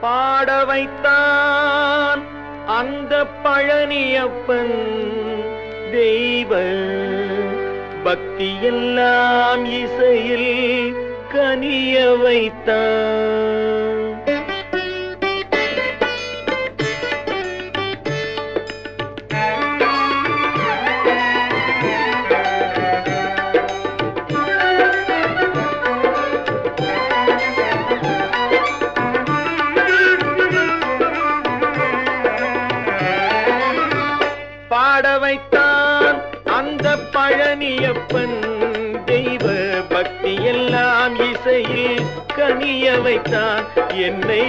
பாட வைத்தான் அந்த பழனியப்பன் தெய்வ பக்தியெல்லாம் இசையில் கனிய வைத்தான். பாட வைத்தான் அந்த பழனியப்பன். தெய்வ பக்தி எல்லாம் இசையில் கனிய வைத்தான். என்னை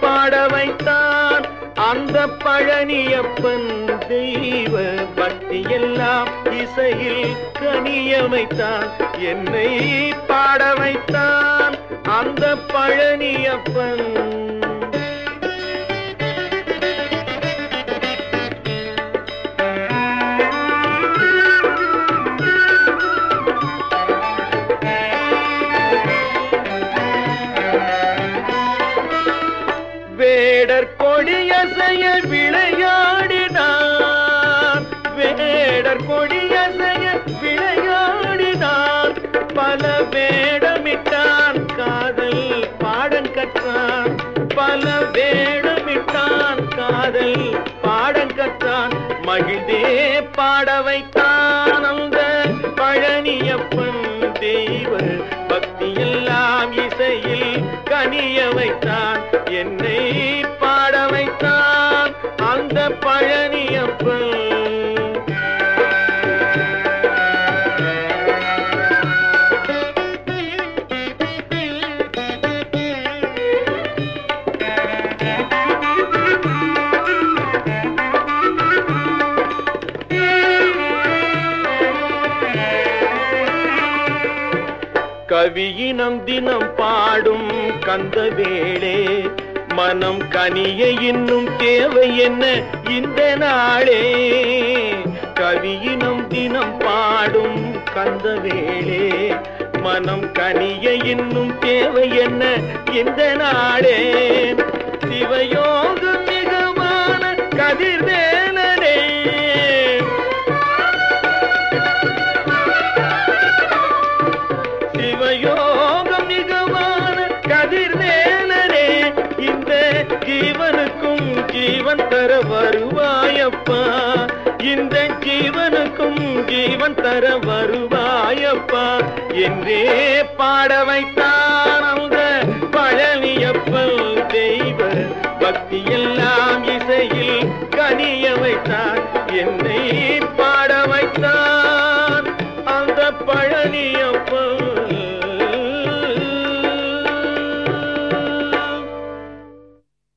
பாட வைத்தான் அந்த பழனியப்பன். தெய்வ பக்தி எல்லாம் இசையில் கனிய வைத்தான். என்னை பாட வைத்தான் அந்த பழனியப்பன். வேடர் கொடியசைய விளையாடினார். வேடர் கொடியசைய விளையாடினார். பல வேடமிட்டான் காதல் பாடம் கற்றான் பல வேடமிட்டான் காதல் பாடம் கற்றான் மகிழ்ந்தே பாட வைத்தான் அந்த பழனியப்பன் தெய்வ பக்தியெல்லாம் இசையில் கனிய வைத்தான். வந்த பழனியப்பன் கவியினம் தினம் பாடும் கந்த வேளே மனம் கனிய இன்னும் தேவை என்ன? இந்த நாளே கவியினம் தினம் பாடும் கந்த வேளே. மனம் கனிய இன்னும் தேவை என்ன? இந்த நாளே சிவயோகம் இந்த ஜீவனுக்கும் ஜீவன் தர வருவாயப்பா. என்றே பாட வைத்தான் அந்த பழனியப்பன் தெய்வ. பக்தி எல்லாம் இசையில் கனிய வைத்தான். என்னை பாட வைத்தான் அந்த பழனியம்